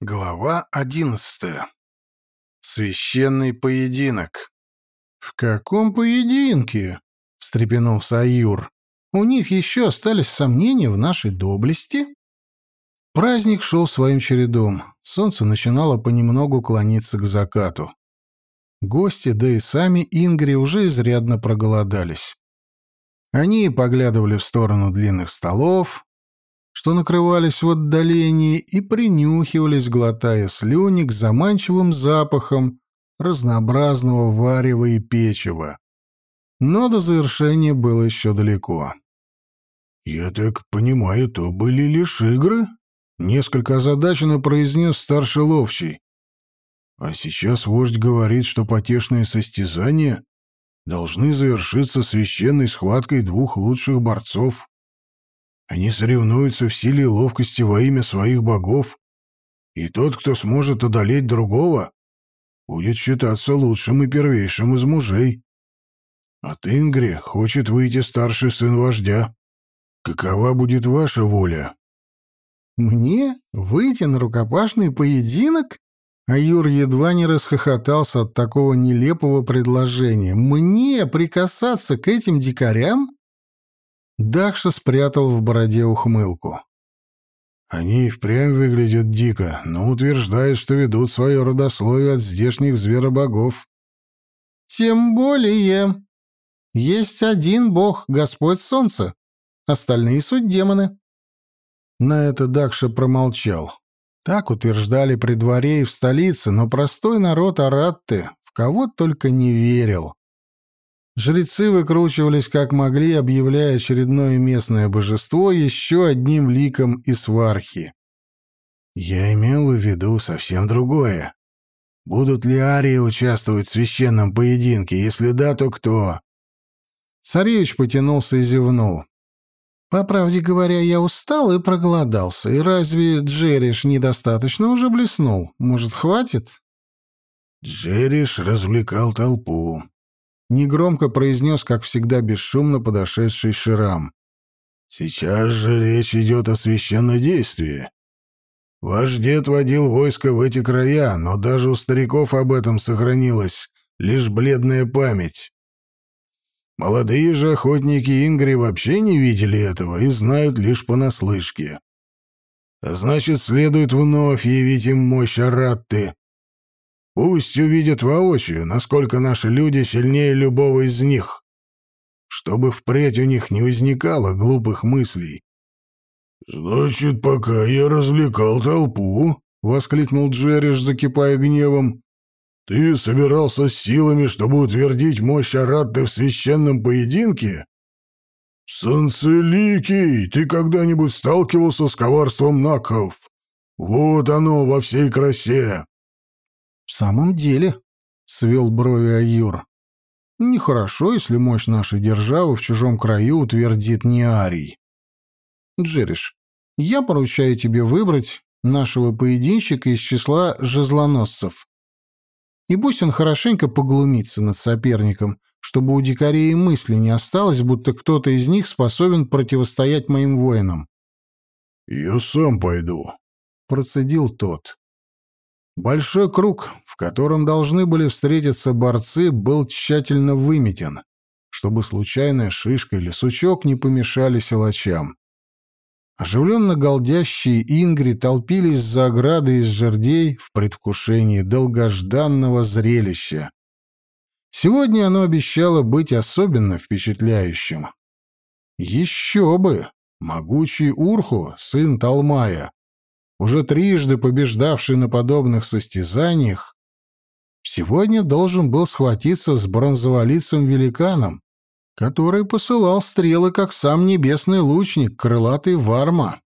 Глава одиннадцатая. Священный поединок. «В каком поединке?» — встрепенулся Аюр. «У них еще остались сомнения в нашей доблести?» Праздник шел своим чередом. Солнце начинало понемногу клониться к закату. Гости, да и сами Ингри уже изрядно проголодались. Они поглядывали в сторону длинных столов, что накрывались в отдалении и принюхивались, глотая слюни к заманчивым запахам разнообразного варева и печива. Но до завершения было еще далеко. «Я так понимаю, то были лишь игры?» — несколько озадаченно произнес старший ловчий. «А сейчас вождь говорит, что потешные состязания должны завершиться священной схваткой двух лучших борцов. Они соревнуются в силе и ловкости во имя своих богов, и тот, кто сможет одолеть другого, будет считаться лучшим и первейшим из мужей. От Ингри хочет выйти старший сын вождя. Какова будет ваша воля? Мне выйти на рукопашный поединок? А Юр едва не расхохотался от такого нелепого предложения. Мне прикасаться к этим дикарям? Дахша спрятал в бороде ухмылку. Они впрямь выглядят дико, но утверждают, что ведут свое родословие от здешних зверобогов. Тем более. Есть один бог, Господь Солнце. Остальные суть демоны. На это Дакша промолчал. Так утверждали при дворе и в столице, но простой народ Аратты в кого только не верил. Жрецы выкручивались как могли, объявляя очередное местное божество еще одним ликом из свархи. «Я имел в виду совсем другое. Будут ли арии участвовать в священном поединке? Если да, то кто?» Царевич потянулся и зевнул. «По правде говоря, я устал и проголодался. И разве Джериш недостаточно уже блеснул? Может, хватит?» Джериш развлекал толпу негромко произнес, как всегда бесшумно подошедший Ширам. «Сейчас же речь идет о священнодействии. Ваш дед водил войско в эти края, но даже у стариков об этом сохранилась лишь бледная память. Молодые же охотники Ингри вообще не видели этого и знают лишь понаслышке. А значит, следует вновь явить им мощь Аратты, Пусть увидят воочию, насколько наши люди сильнее любого из них, чтобы впредь у них не возникало глупых мыслей. «Значит, пока я развлекал толпу», — воскликнул Джерриш, закипая гневом, — «ты собирался с силами, чтобы утвердить мощь Аратты в священном поединке?» «Санцеликий, ты когда-нибудь сталкивался с коварством наков? Вот оно во всей красе!» «В самом деле», — свел брови Аюр, — «нехорошо, если мощь нашей державы в чужом краю утвердит не Арий. Джериш, я поручаю тебе выбрать нашего поединщика из числа жезлоносцев. И пусть он хорошенько поглумится над соперником, чтобы у дикарей и мысли не осталось, будто кто-то из них способен противостоять моим воинам. «Я сам пойду», — процедил тот. Большой круг, в котором должны были встретиться борцы, был тщательно выметен, чтобы случайная шишка или сучок не помешали силачам. Оживленно голдящие ингри толпились за оградой из жердей в предвкушении долгожданного зрелища. Сегодня оно обещало быть особенно впечатляющим. Еще бы! Могучий Урху, сын Талмая, уже трижды побеждавший на подобных состязаниях, сегодня должен был схватиться с бронзоволицым-великаном, который посылал стрелы, как сам небесный лучник, крылатый Варма.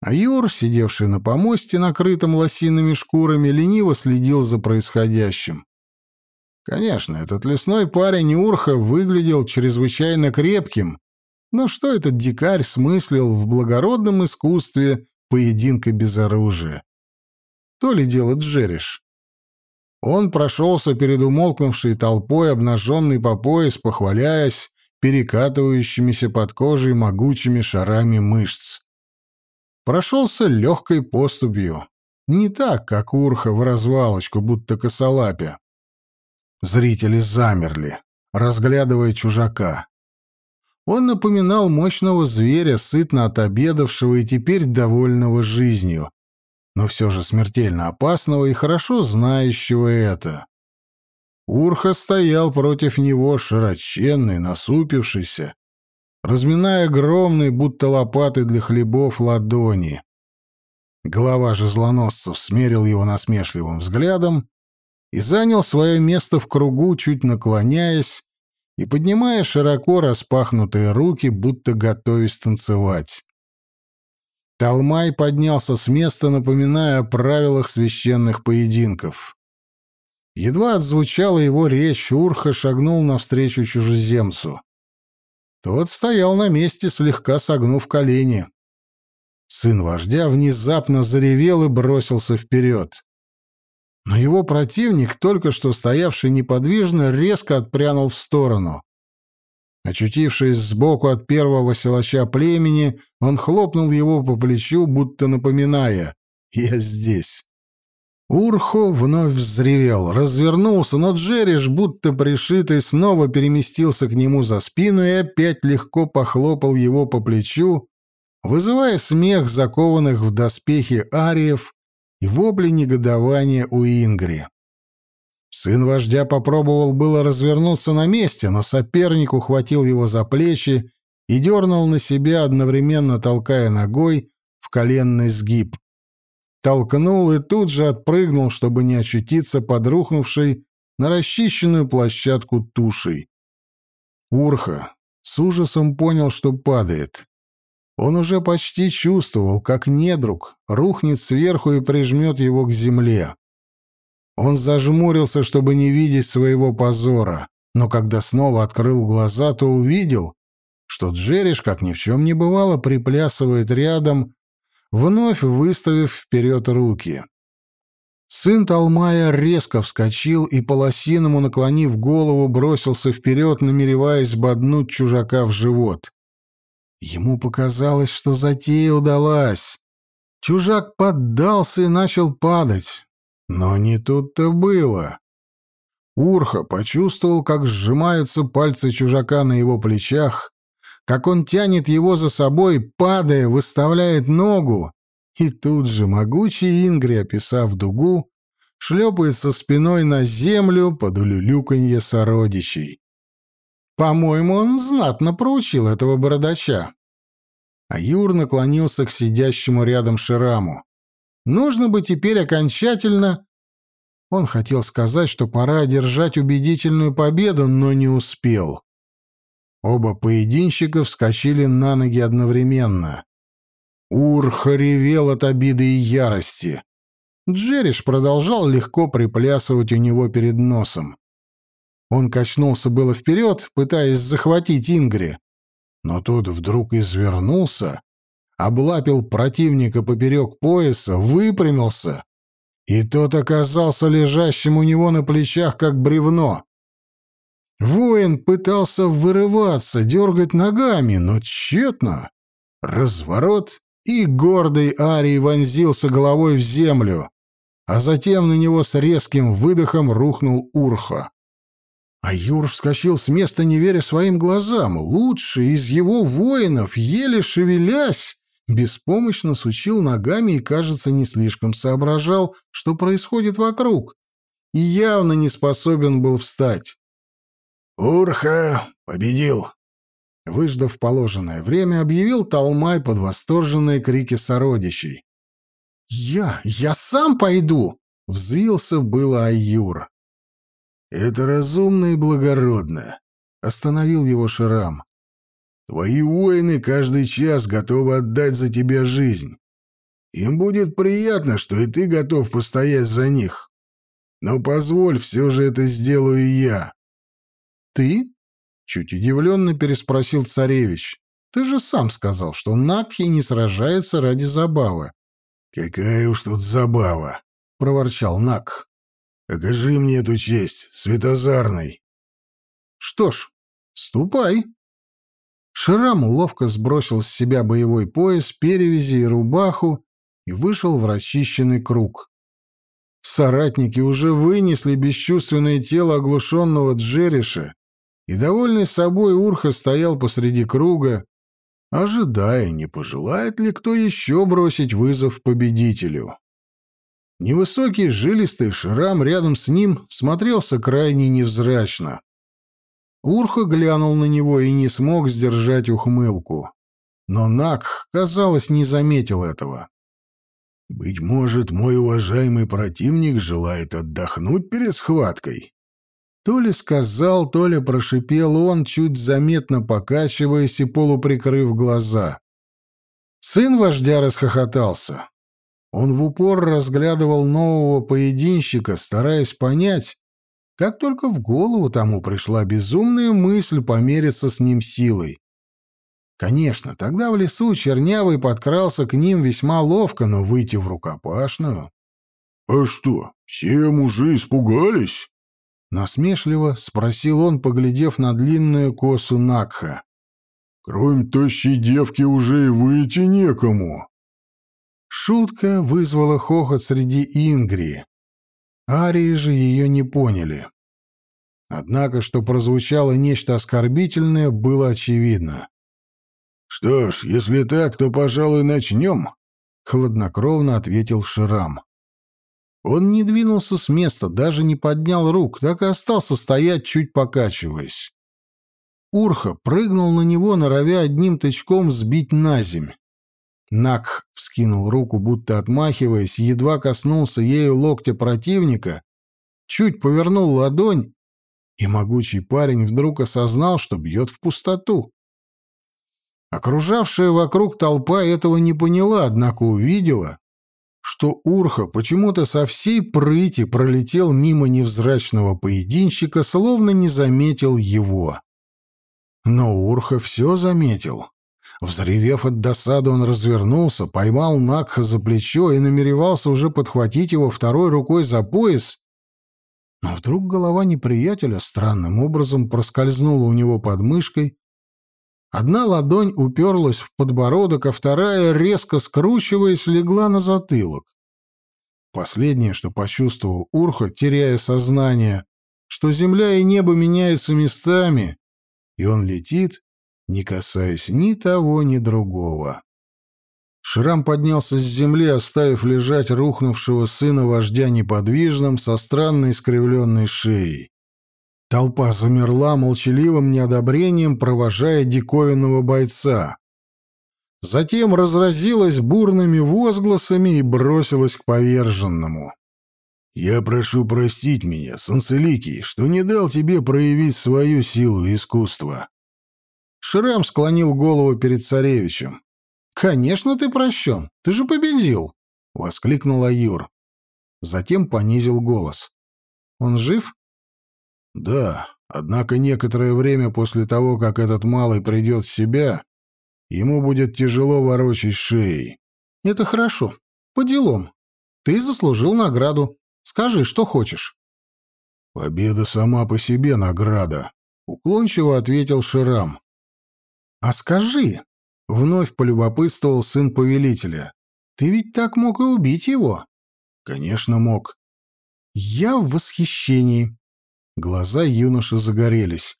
А Юр, сидевший на помосте, накрытом лосиными шкурами, лениво следил за происходящим. Конечно, этот лесной парень Урха выглядел чрезвычайно крепким, но что этот дикарь смыслил в благородном искусстве поединка без оружия. То ли дело Джериш. Он прошелся перед умолкнувшей толпой, обнаженный по пояс, похваляясь перекатывающимися под кожей могучими шарами мышц. Прошелся легкой поступью. Не так, как Урха в развалочку, будто косолапя. Зрители замерли, разглядывая чужака. Он напоминал мощного зверя, сытно отобедавшего и теперь довольного жизнью, но все же смертельно опасного и хорошо знающего это. Урха стоял против него, широченный, насупившийся, разминая огромные, будто лопаты для хлебов, ладони. Глава же злоносцев смерил его насмешливым взглядом и занял свое место в кругу, чуть наклоняясь и поднимая широко распахнутые руки, будто готовясь танцевать. Талмай поднялся с места, напоминая о правилах священных поединков. Едва отзвучала его речь, Урха шагнул навстречу чужеземцу. Тот стоял на месте, слегка согнув колени. Сын вождя внезапно заревел и бросился вперед. Но его противник, только что стоявший неподвижно, резко отпрянул в сторону. Очутившись сбоку от первого силача племени, он хлопнул его по плечу, будто напоминая «Я здесь». Урхо вновь взревел, развернулся, но Джериш, будто пришитый, снова переместился к нему за спину и опять легко похлопал его по плечу, вызывая смех закованных в доспехи ариев и вопли негодования у Ингри. Сын вождя попробовал было развернуться на месте, но соперник ухватил его за плечи и дернул на себя, одновременно толкая ногой в коленный сгиб. Толкнул и тут же отпрыгнул, чтобы не очутиться под рухнувшей на расчищенную площадку тушей. Урха с ужасом понял, что падает. Он уже почти чувствовал, как недруг рухнет сверху и прижмет его к земле. Он зажмурился, чтобы не видеть своего позора, но когда снова открыл глаза, то увидел, что Джериш, как ни в чем не бывало, приплясывает рядом, вновь выставив вперед руки. Сын Талмая резко вскочил и, по-лосиному наклонив голову, бросился вперед, намереваясь боднуть чужака в живот. Ему показалось, что затея удалась. Чужак поддался и начал падать. Но не тут-то было. Урха почувствовал, как сжимаются пальцы чужака на его плечах, как он тянет его за собой, падая, выставляет ногу, и тут же могучий Ингри, описав дугу, шлепается спиной на землю под улюлюканье сородичей. По-моему, он знатно проучил этого бородача. А Юр наклонился к сидящему рядом Шираму. Нужно бы теперь окончательно... Он хотел сказать, что пора одержать убедительную победу, но не успел. Оба поединщика вскочили на ноги одновременно. Урха ревел от обиды и ярости. Джериш продолжал легко приплясывать у него перед носом. Он качнулся было вперед, пытаясь захватить Ингри, но тот вдруг извернулся, облапил противника поперек пояса, выпрямился, и тот оказался лежащим у него на плечах, как бревно. Воин пытался вырываться, дергать ногами, но тщетно. Разворот, и гордый Арий вонзился головой в землю, а затем на него с резким выдохом рухнул Урха. А Юр вскочил с места, не веря своим глазам. Лучший из его воинов, еле шевелясь, беспомощно сучил ногами и, кажется, не слишком соображал, что происходит вокруг, и явно не способен был встать. «Урха победил!» Выждав положенное время, объявил Талмай под восторженные крики сородичей. «Я... я сам пойду!» — взвился было Айюр. «Это разумно и благородно», — остановил его Шрам. «Твои воины каждый час готовы отдать за тебя жизнь. Им будет приятно, что и ты готов постоять за них. Но позволь, все же это сделаю я». «Ты?» — чуть удивленно переспросил царевич. «Ты же сам сказал, что Накхи не сражаются ради забавы». «Какая уж тут забава!» — проворчал Накх. Окажи мне эту честь, Светозарный. Что ж, ступай. Шрам ловко сбросил с себя боевой пояс, перевязи и рубаху и вышел в расчищенный круг. Соратники уже вынесли бесчувственное тело оглушенного Джериша, и, довольный собой, Урха стоял посреди круга, ожидая, не пожелает ли кто еще бросить вызов победителю. Невысокий жилистый шрам рядом с ним смотрелся крайне невзрачно. Урха глянул на него и не смог сдержать ухмылку. Но Нак, казалось, не заметил этого. «Быть может, мой уважаемый противник желает отдохнуть перед схваткой?» То ли сказал, то ли прошипел он, чуть заметно покачиваясь и полуприкрыв глаза. Сын вождя расхохотался. Он в упор разглядывал нового поединщика, стараясь понять, как только в голову тому пришла безумная мысль помериться с ним силой. Конечно, тогда в лесу Чернявый подкрался к ним весьма ловко, но выйти в рукопашную... — А что, все мужи испугались? Насмешливо спросил он, поглядев на длинную косу Накха. «Кроме тощей девки уже и выйти некому». Шутка вызвала хохот среди Ингри. Арии же ее не поняли. Однако, что прозвучало нечто оскорбительное, было очевидно. «Что ж, если так, то, пожалуй, начнем», — хладнокровно ответил Ширам. Он не двинулся с места, даже не поднял рук, так и остался стоять, чуть покачиваясь. Урха прыгнул на него, норовя одним тычком сбить на земь. Нак вскинул руку, будто отмахиваясь, едва коснулся ею локтя противника, чуть повернул ладонь, и могучий парень вдруг осознал, что бьет в пустоту. Окружавшая вокруг толпа этого не поняла, однако увидела, что Урха почему-то со всей прыти пролетел мимо невзрачного поединщика, словно не заметил его. Но Урха все заметил. Взревев от досады, он развернулся, поймал Накха за плечо и намеревался уже подхватить его второй рукой за пояс, но вдруг голова неприятеля странным образом проскользнула у него под мышкой, Одна ладонь уперлась в подбородок, а вторая, резко скручиваясь, легла на затылок. Последнее, что почувствовал Урха, теряя сознание, что земля и небо меняются местами, и он летит, не касаясь ни того, ни другого. Шрам поднялся с земли, оставив лежать рухнувшего сына вождя неподвижным, со странной искривленной шеей. Толпа замерла молчаливым неодобрением, провожая диковинного бойца. Затем разразилась бурными возгласами и бросилась к поверженному. «Я прошу простить меня, Санцеликий, что не дал тебе проявить свою силу и искусство». Шрам склонил голову перед царевичем. «Конечно ты прощен, ты же победил!» — воскликнул Аюр. Затем понизил голос. «Он жив?» Да, однако некоторое время после того, как этот малый придет в себя, ему будет тяжело ворочать шеей. Это хорошо. По делам. Ты заслужил награду. Скажи, что хочешь. Победа сама по себе награда, уклончиво ответил Ширам. А скажи, вновь полюбопытствовал сын повелителя. Ты ведь так мог и убить его. Конечно, мог. Я в восхищении. Глаза юноши загорелись.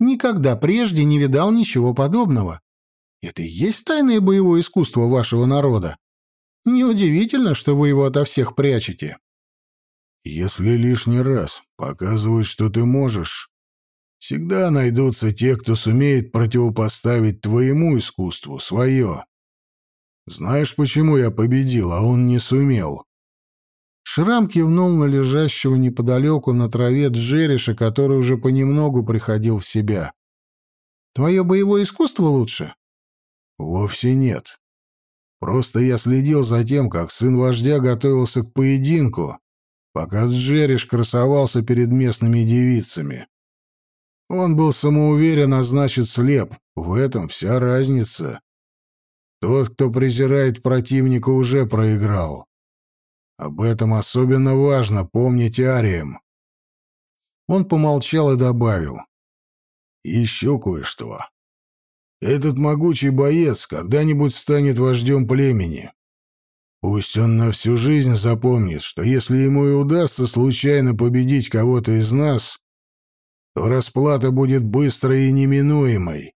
«Никогда прежде не видал ничего подобного. Это и есть тайное боевое искусство вашего народа. Неудивительно, что вы его ото всех прячете». «Если лишний раз показывать, что ты можешь, всегда найдутся те, кто сумеет противопоставить твоему искусству свое. Знаешь, почему я победил, а он не сумел?» Шрам кивнул на лежащего неподалеку на траве Джериша, который уже понемногу приходил в себя. «Твое боевое искусство лучше?» «Вовсе нет. Просто я следил за тем, как сын вождя готовился к поединку, пока Джериш красовался перед местными девицами. Он был самоуверен, а значит слеп. В этом вся разница. Тот, кто презирает противника, уже проиграл. Об этом особенно важно помнить ариям. Он помолчал и добавил. Еще кое-что. Этот могучий боец когда-нибудь станет вождем племени. Пусть он на всю жизнь запомнит, что если ему и удастся случайно победить кого-то из нас, то расплата будет быстрой и неминуемой.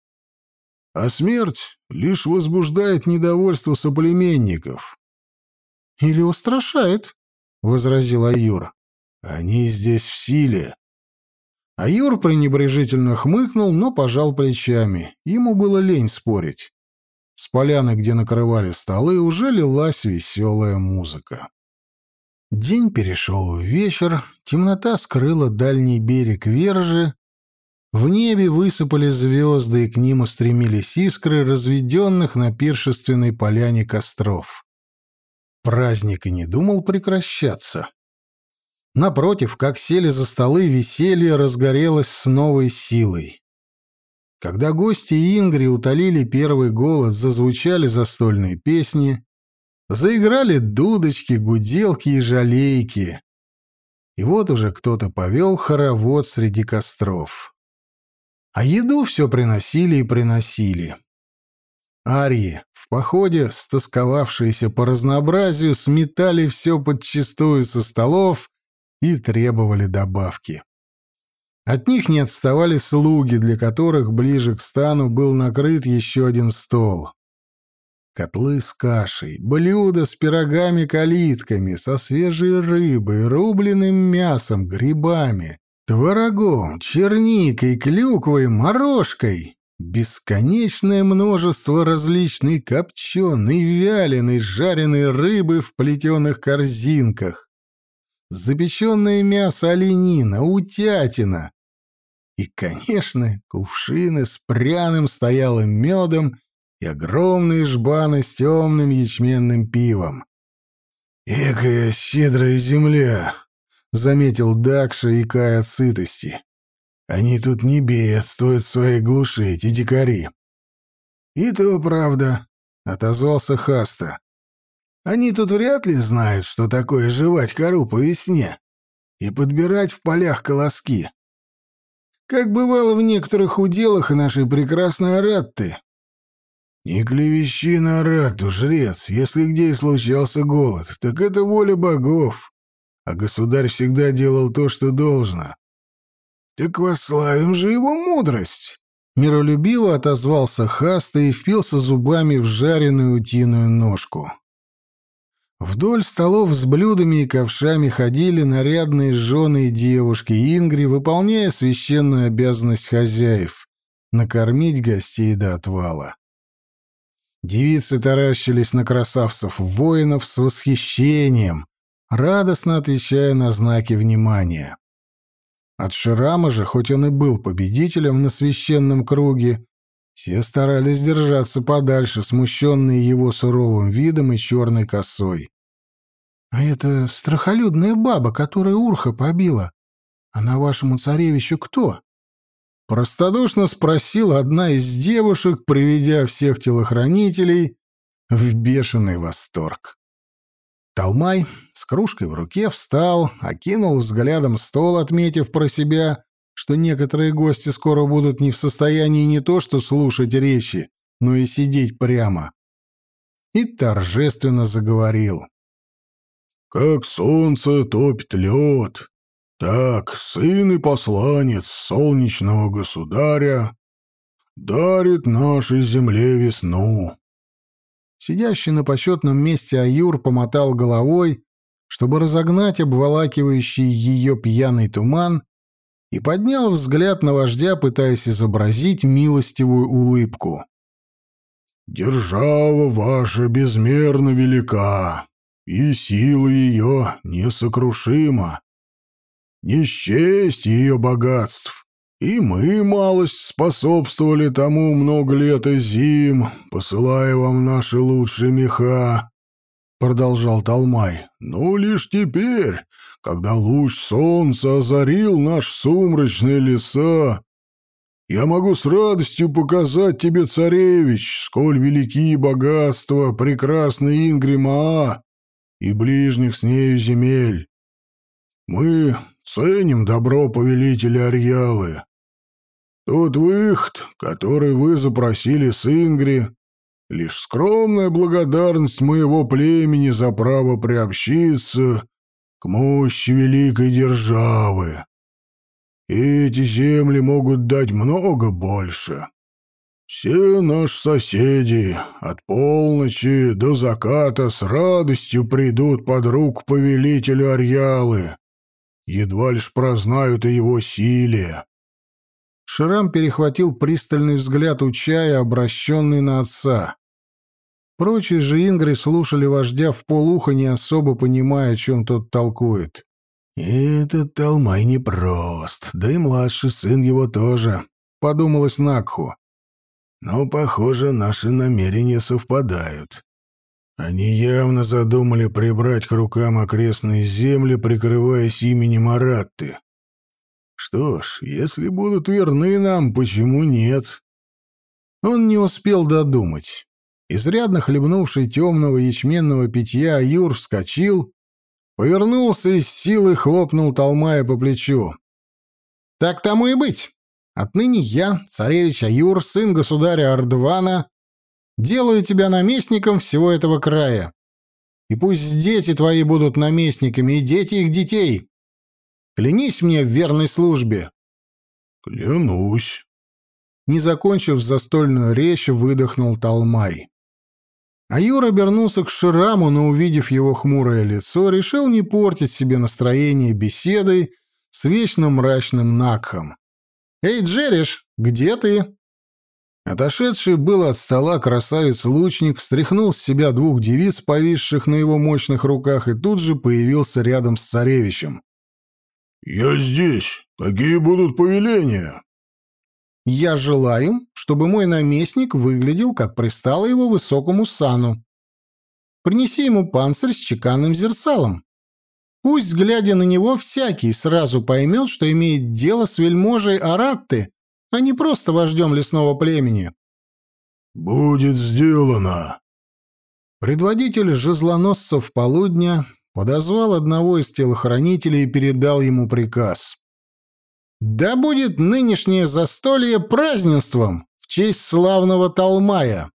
А смерть лишь возбуждает недовольство соплеменников. — Или устрашает, — возразил Аюр. — Они здесь в силе. Аюр пренебрежительно хмыкнул, но пожал плечами. Ему было лень спорить. С поляны, где накрывали столы, уже лилась веселая музыка. День перешел в вечер, темнота скрыла дальний берег Вержи, в небе высыпали звезды, и к ним устремились искры разведенных на пиршественной поляне костров. Праздник и не думал прекращаться. Напротив, как сели за столы, веселье разгорелось с новой силой. Когда гости Ингри утолили первый голод, зазвучали застольные песни, заиграли дудочки, гуделки и жалейки. И вот уже кто-то повел хоровод среди костров. А еду все приносили и приносили. Арии, в походе, стосковавшиеся по разнообразию, сметали все подчистую со столов и требовали добавки. От них не отставали слуги, для которых ближе к стану был накрыт еще один стол. Котлы с кашей, блюда с пирогами-калитками, со свежей рыбой, рубленым мясом, грибами, творогом, черникой, клюквой, морожкой. Бесконечное множество различной копченой, вяленой, жареной рыбы в плетеных корзинках. Запеченное мясо оленина, утятина, и, конечно, кувшины с пряным стоялым медом и огромные жбаны с темным ячменным пивом. «Экая щедрая земля!» — заметил Дакша, икая от сытости. «Они тут не беят, стоят своей глуши, эти дикари». «И то правда», — отозвался Хаста. «Они тут вряд ли знают, что такое жевать кору по весне и подбирать в полях колоски как бывало в некоторых уделах нашей прекрасной Аратты. «Не клевещи на Аратту, жрец, если где и случался голод, так это воля богов, а государь всегда делал то, что должно». «Так восславим же его мудрость!» Миролюбиво отозвался Хаста и впился зубами в жареную утиную ножку. Вдоль столов с блюдами и ковшами ходили нарядные жены и девушки Ингри, выполняя священную обязанность хозяев — накормить гостей до отвала. Девицы таращились на красавцев-воинов с восхищением, радостно отвечая на знаки внимания. От Ширама же, хоть он и был победителем на священном круге, все старались держаться подальше, смущенные его суровым видом и черной косой. «А это страхолюдная баба, которая Урха побила. Она вашему царевичу кто?» Простодушно спросила одна из девушек, приведя всех телохранителей в бешеный восторг. Талмай с кружкой в руке встал, окинул взглядом стол, отметив про себя, что некоторые гости скоро будут не в состоянии не то что слушать речи, но и сидеть прямо. И торжественно заговорил. Как солнце топит лед, так сын и посланец солнечного государя дарит нашей земле весну. Сидящий на почетном месте Аюр помотал головой, чтобы разогнать обволакивающий ее пьяный туман, и поднял взгляд на вождя, пытаясь изобразить милостивую улыбку. «Держава ваша безмерно велика и сила ее несокрушима. Не счесть ее богатств, и мы малость способствовали тому много лет и зим, посылая вам наши лучшие меха, — продолжал Талмай. «Ну, лишь теперь, когда луч солнца озарил наш сумрачные леса, я могу с радостью показать тебе, царевич, сколь велики богатства прекрасной Ингримаа, и ближних с нею земель. Мы ценим добро повелителя Арьялы. Тот выход, который вы запросили с Ингри, лишь скромная благодарность моего племени за право приобщиться к мощи великой державы. эти земли могут дать много больше. Все наши соседи от полночи до заката с радостью придут под руку повелителю Арьялы. Едва лишь прознают о его силе. Шрам перехватил пристальный взгляд у чая, обращенный на отца. Прочие же ингры слушали вождя в полухо, не особо понимая, о чем тот толкует. «Этот Талмай непрост, да и младший сын его тоже», — подумалось Накху. «Но, похоже, наши намерения совпадают. Они явно задумали прибрать к рукам окрестные земли, прикрываясь именем Аратты. Что ж, если будут верны нам, почему нет?» Он не успел додумать. Изрядно хлебнувший темного ячменного питья, Юр вскочил, повернулся и с силой хлопнул Талмая по плечу. «Так тому и быть. Отныне я, царевич Аюр, сын государя Ардвана, делаю тебя наместником всего этого края. И пусть дети твои будут наместниками, и дети их детей. Клянись мне в верной службе». «Клянусь». Не закончив застольную речь, выдохнул Талмай. А Юра обернулся к Шираму, но, увидев его хмурое лицо, решил не портить себе настроение беседой с вечно мрачным Накхом. «Эй, Джериш, где ты?» Отошедший был от стола красавец-лучник стряхнул с себя двух девиц, повисших на его мощных руках, и тут же появился рядом с царевичем. «Я здесь. Какие будут повеления?» Я желаю, чтобы мой наместник выглядел, как пристало его высокому сану. Принеси ему панцирь с чеканным зерцалом. Пусть, глядя на него, всякий сразу поймет, что имеет дело с вельможей Аратты, а не просто вождем лесного племени. «Будет сделано!» Предводитель жезлоносцев полудня подозвал одного из телохранителей и передал ему приказ. Да будет нынешнее застолье празднеством в честь славного Талмая.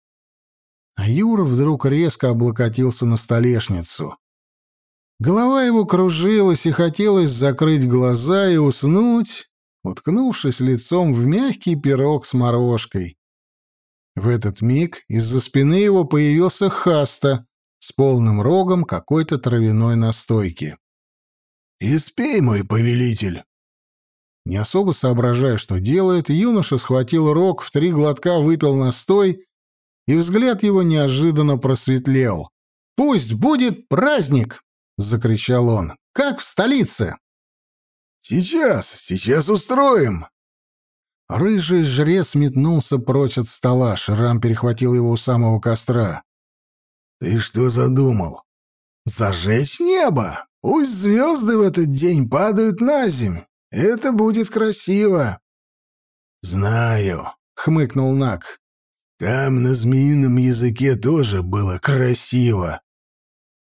А Юра вдруг резко облокотился на столешницу. Голова его кружилась, и хотелось закрыть глаза и уснуть, уткнувшись лицом в мягкий пирог с морожкой. В этот миг из-за спины его появился Хаста с полным рогом какой-то травяной настойки. «Испей, мой повелитель!» Не особо соображая, что делает, юноша схватил рог, в три глотка выпил настой, и взгляд его неожиданно просветлел. «Пусть будет праздник!» — закричал он. «Как в столице!» «Сейчас, сейчас устроим!» Рыжий жрец метнулся прочь от стола, Шрам перехватил его у самого костра. «Ты что задумал? Зажечь небо? Пусть звезды в этот день падают на земь. Это будет красиво. Знаю, хмыкнул Нак. Там на змеином языке тоже было красиво.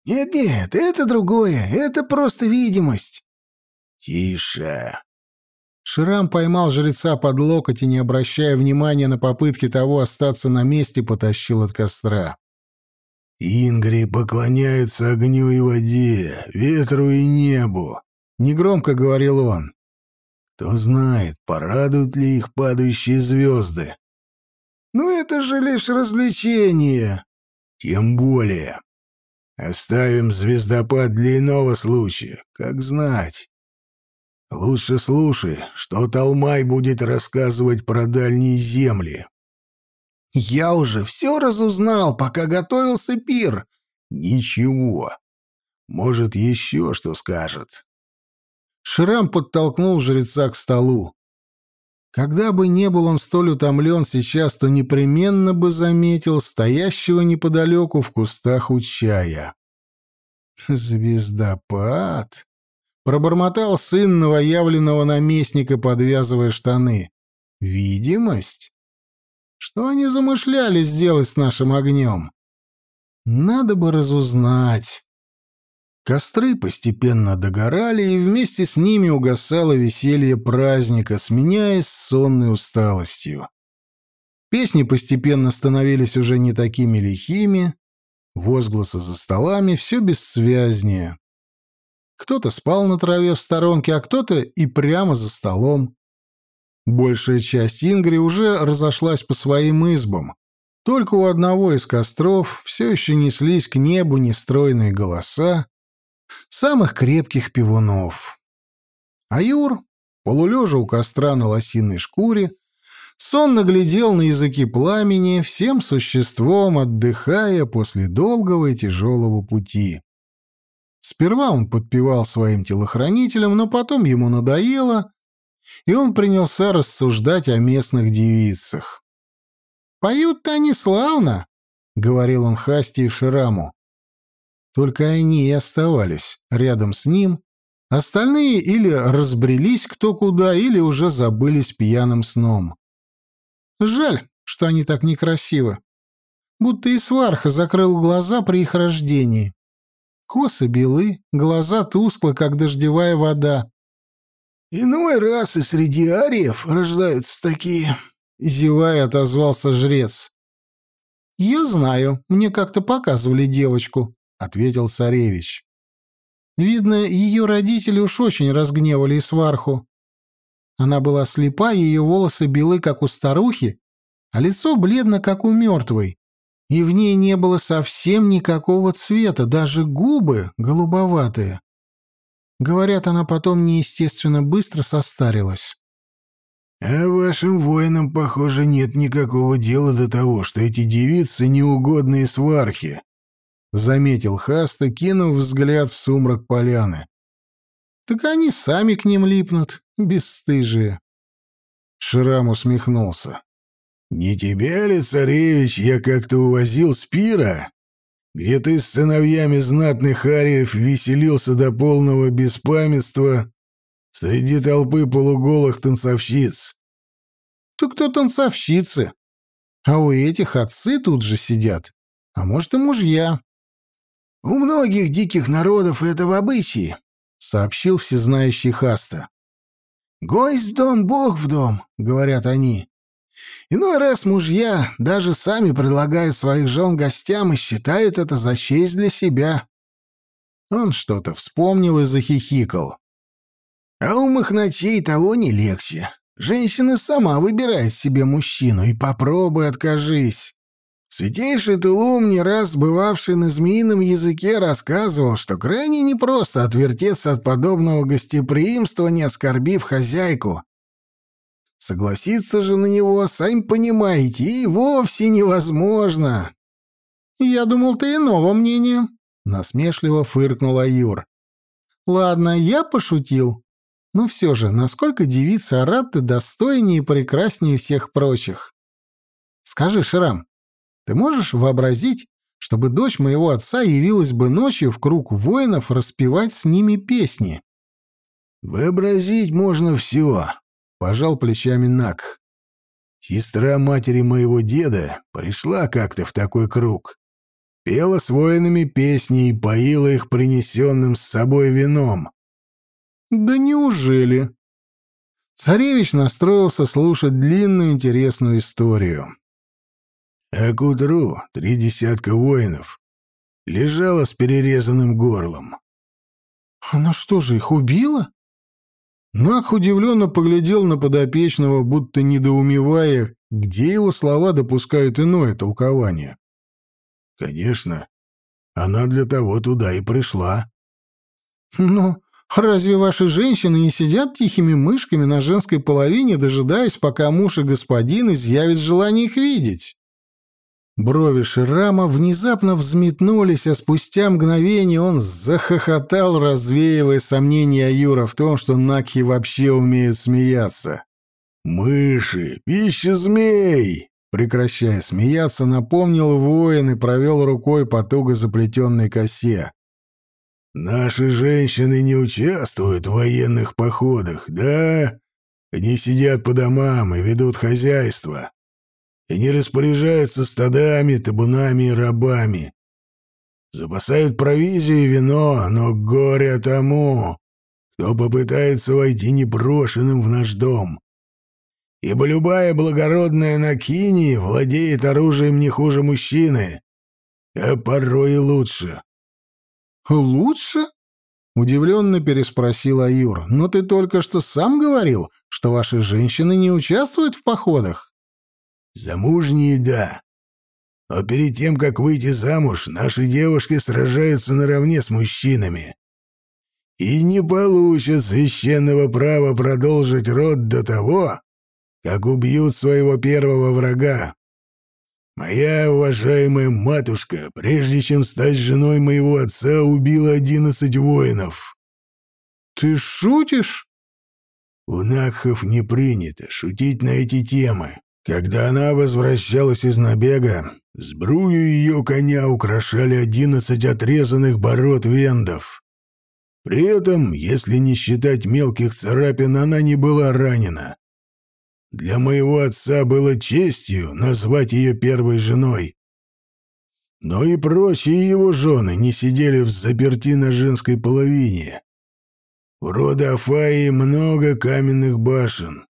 Нет-нет, это другое, это просто видимость. Тише. Шрам поймал жреца под локоть и, не обращая внимания на попытки того остаться на месте, потащил от костра. «Ингри поклоняются огню и воде, ветру и небу», — негромко говорил он. Кто знает, порадуют ли их падающие звезды. Ну это же лишь развлечение. Тем более. Оставим звездопад для иного случая, как знать. Лучше слушай, что Талмай будет рассказывать про дальние земли. Я уже все разузнал, пока готовился пир. Ничего. Может, еще что скажет. Шрам подтолкнул жреца к столу. Когда бы не был он столь утомлен сейчас, то непременно бы заметил стоящего неподалеку в кустах у чая. «Звездопад!» — пробормотал сын новоявленного наместника, подвязывая штаны. «Видимость? Что они замышляли сделать с нашим огнем? Надо бы разузнать». Костры постепенно догорали, и вместе с ними угасало веселье праздника, сменяясь сонной усталостью. Песни постепенно становились уже не такими лихими, возгласы за столами все бессвязнее. Кто-то спал на траве в сторонке, а кто-то и прямо за столом. Большая часть Ингри уже разошлась по своим избам. Только у одного из костров все еще неслись к небу нестройные голоса самых крепких пивунов. А Юр, полулежа у костра на лосиной шкуре, сонно глядел на языки пламени, всем существом отдыхая после долгого и тяжелого пути. Сперва он подпевал своим телохранителям, но потом ему надоело, и он принялся рассуждать о местных девицах. «Поют-то они славно», — говорил он Хасти и Шираму. Только они и оставались рядом с ним, остальные или разбрелись кто куда, или уже забылись пьяным сном. Жаль, что они так некрасивы. Будто и сварха закрыл глаза при их рождении. Косы белы, глаза тусклы, как дождевая вода. «Иной раз и среди ариев рождаются такие», — зевая отозвался жрец. «Я знаю, мне как-то показывали девочку», — ответил царевич. Видно, ее родители уж очень разгневали сварху. Она была слепа, ее волосы белы, как у старухи, а лицо бледно, как у мертвой, и в ней не было совсем никакого цвета, даже губы голубоватые. Говорят, она потом неестественно быстро состарилась. «А вашим воинам, похоже, нет никакого дела до того, что эти девицы неугодные свархи», — заметил Хаста, кинув взгляд в сумрак поляны. «Так они сами к ним липнут, бесстыжие». Шрам усмехнулся. «Не тебя ли, царевич, я как-то увозил с пира, где ты с сыновьями знатных ариев веселился до полного беспамятства среди толпы полуголых танцовщиц?» «Так кто танцовщицы? А у этих отцы тут же сидят, а может и мужья». «У многих диких народов это в обычае», — сообщил всезнающий Хаста. «Гость в дом, бог в дом», — говорят они. Иной раз мужья даже сами предлагают своих жен гостям и считают это за честь для себя. Он что-то вспомнил и захихикал. А у махначей того не легче. Женщина сама выбирает себе мужчину, и попробуй откажись. Святейший Тулум, не раз бывавший на змеином языке, рассказывал, что крайне непросто отвертеться от подобного гостеприимства, не оскорбив хозяйку, Согласиться же на него, сами понимаете, и вовсе невозможно. Я думал, ты иного мнения, насмешливо фыркнула Юр. Ладно, я пошутил. Но все же, насколько девица Аратты достойнее и прекраснее всех прочих? Скажи, Шрам, ты можешь вообразить, чтобы дочь моего отца явилась бы ночью в круг воинов распевать с ними песни? Вообразить можно все, Пожал плечами Нак. Сестра матери моего деда пришла как-то в такой круг. Пела с воинами песни и поила их принесенным с собой вином. Да неужели? Царевич настроился слушать длинную интересную историю. А к утру три десятка воинов лежало с перерезанным горлом. Она что же, их убила? Нах удивленно поглядел на подопечного, будто недоумевая, где его слова допускают иное толкование. «Конечно, она для того туда и пришла». «Ну, разве ваши женщины не сидят тихими мышками на женской половине, дожидаясь, пока муж и господин изъявят желание их видеть?» Брови Ширама внезапно взметнулись, а спустя мгновение он захохотал, развеивая сомнения Юра в том, что Накхи вообще умеют смеяться. «Мыши! Пища змей!» Прекращая смеяться, напомнил воин и провел рукой по туго заплетенной косе. «Наши женщины не участвуют в военных походах, да? Они сидят по домам и ведут хозяйство и не распоряжаются стадами, табунами и рабами. Запасают провизию и вино, но горе тому, кто попытается войти непрошенным в наш дом. ибо любая благородная Накини владеет оружием не хуже мужчины, а порой и лучше». «Лучше?» — удивленно переспросил Аюр. «Но ты только что сам говорил, что ваши женщины не участвуют в походах». «Замужние — да. Но перед тем, как выйти замуж, наши девушки сражаются наравне с мужчинами и не получат священного права продолжить род до того, как убьют своего первого врага. Моя уважаемая матушка, прежде чем стать женой моего отца, убила одиннадцать воинов. Ты шутишь? У Накхов не принято шутить на эти темы. Когда она возвращалась из набега, сбрую ее коня украшали одиннадцать отрезанных бород вендов. При этом, если не считать мелких царапин, она не была ранена. Для моего отца было честью назвать ее первой женой. Но и прочие его жены не сидели в заперти на женской половине. У рода Афаи много каменных башен,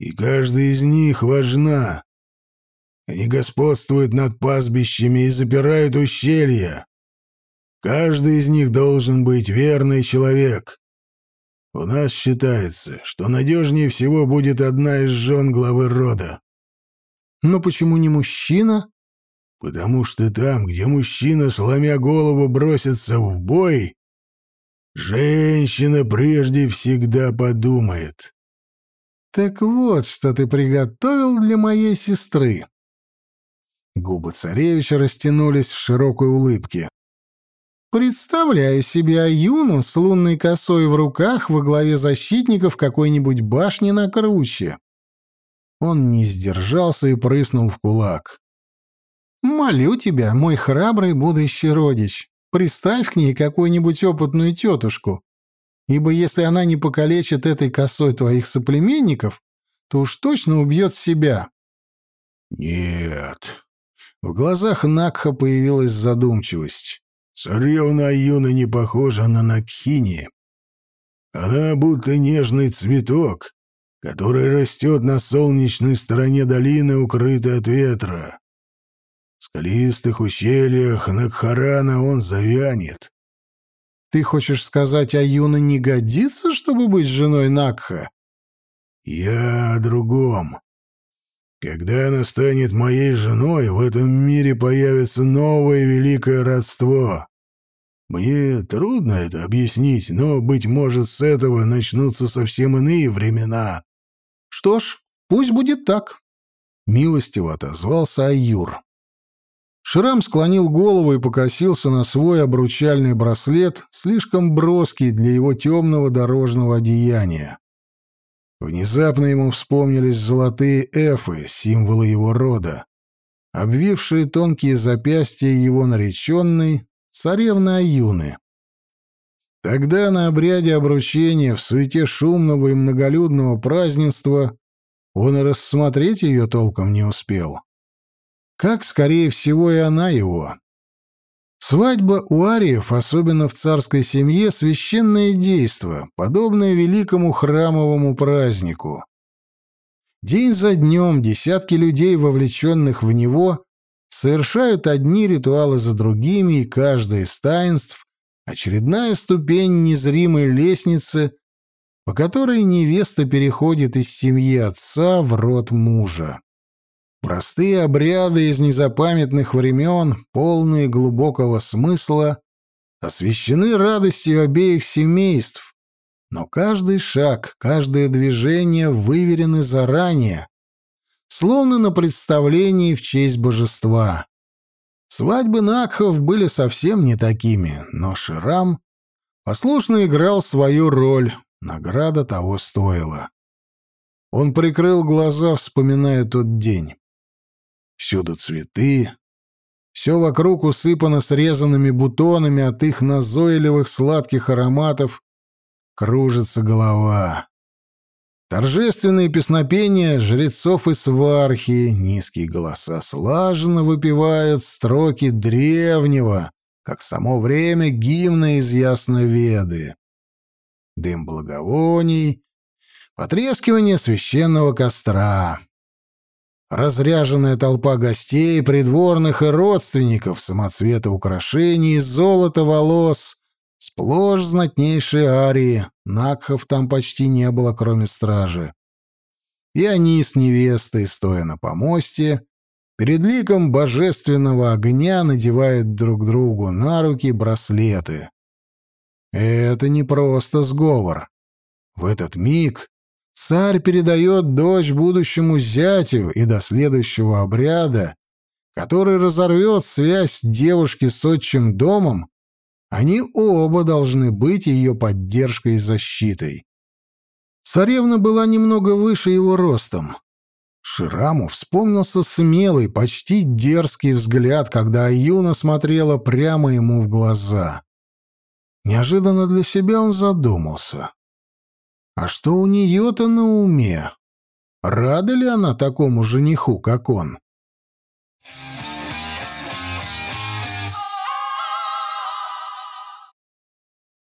и каждая из них важна. Они господствуют над пастбищами и запирают ущелья. Каждый из них должен быть верный человек. У нас считается, что надежнее всего будет одна из жен главы рода. Но почему не мужчина? Потому что там, где мужчина, сломя голову, бросится в бой, женщина прежде всегда подумает. Так вот, что ты приготовил для моей сестры. Губы царевича растянулись в широкой улыбке. Представляю себе Аюну с лунной косой в руках во главе защитников какой-нибудь башни на круче. Он не сдержался и прыснул в кулак. «Молю тебя, мой храбрый будущий родич, приставь к ней какую-нибудь опытную тетушку, ибо если она не покалечит этой косой твоих соплеменников, то уж точно убьет себя». «Нет». В глазах Накха появилась задумчивость. Царевна Аюна не похожа на Накхини. Она будто нежный цветок, который растет на солнечной стороне долины, укрытой от ветра. В скалистых ущельях Накхарана он завянет. Ты хочешь сказать, Аюна не годится, чтобы быть женой Накха? Я о другом. Когда она станет моей женой, в этом мире появится новое великое родство. Мне трудно это объяснить, но, быть может, с этого начнутся совсем иные времена. Что ж, пусть будет так. Милостиво отозвался Аюр. Шрам склонил голову и покосился на свой обручальный браслет, слишком броский для его темного дорожного одеяния. Внезапно ему вспомнились золотые эфы, символы его рода, обвившие тонкие запястья его нареченной, царевны Аюны. Тогда на обряде обручения, в суете шумного и многолюдного празднества, он рассмотреть ее толком не успел. Как, скорее всего, и она его. Свадьба у ариев, особенно в царской семье, священное действо, подобное великому храмовому празднику. День за днем десятки людей, вовлеченных в него, совершают одни ритуалы за другими, и каждое из таинств — очередная ступень незримой лестницы, по которой невеста переходит из семьи отца в род мужа. Простые обряды из незапамятных времен, полные глубокого смысла, освящены радостью обеих семейств, но каждый шаг, каждое движение выверены заранее, словно на представлении в честь божества. Свадьбы Накхов были совсем не такими, но Ширам послушно играл свою роль, награда того стоила. Он прикрыл глаза, вспоминая тот день. Всюду цветы, все вокруг усыпано срезанными бутонами от их назойливых сладких ароматов, кружится голова. Торжественные песнопения жрецов и свархи, низкие голоса слаженно выпивают строки древнего, как само время гимна из Ясноведы. Дым благовоний потрескивание священного костра. Разряженная толпа гостей, придворных и родственников, самоцвета украшений, золота волос, сплошь знатнейшие арии, накхов там почти не было, кроме стражи. И они с невестой, стоя на помосте, перед ликом божественного огня надевают друг другу на руки браслеты. Это не просто сговор. В этот миг царь передает дочь будущему зятю, и до следующего обряда, который разорвет связь девушки с отчим домом, они оба должны быть ее поддержкой и защитой. Царевна была немного выше его ростом. Шираму вспомнился смелый, почти дерзкий взгляд, когда Аюна смотрела прямо ему в глаза. Неожиданно для себя он задумался. А что у нее-то на уме? Рада ли она такому жениху, как он?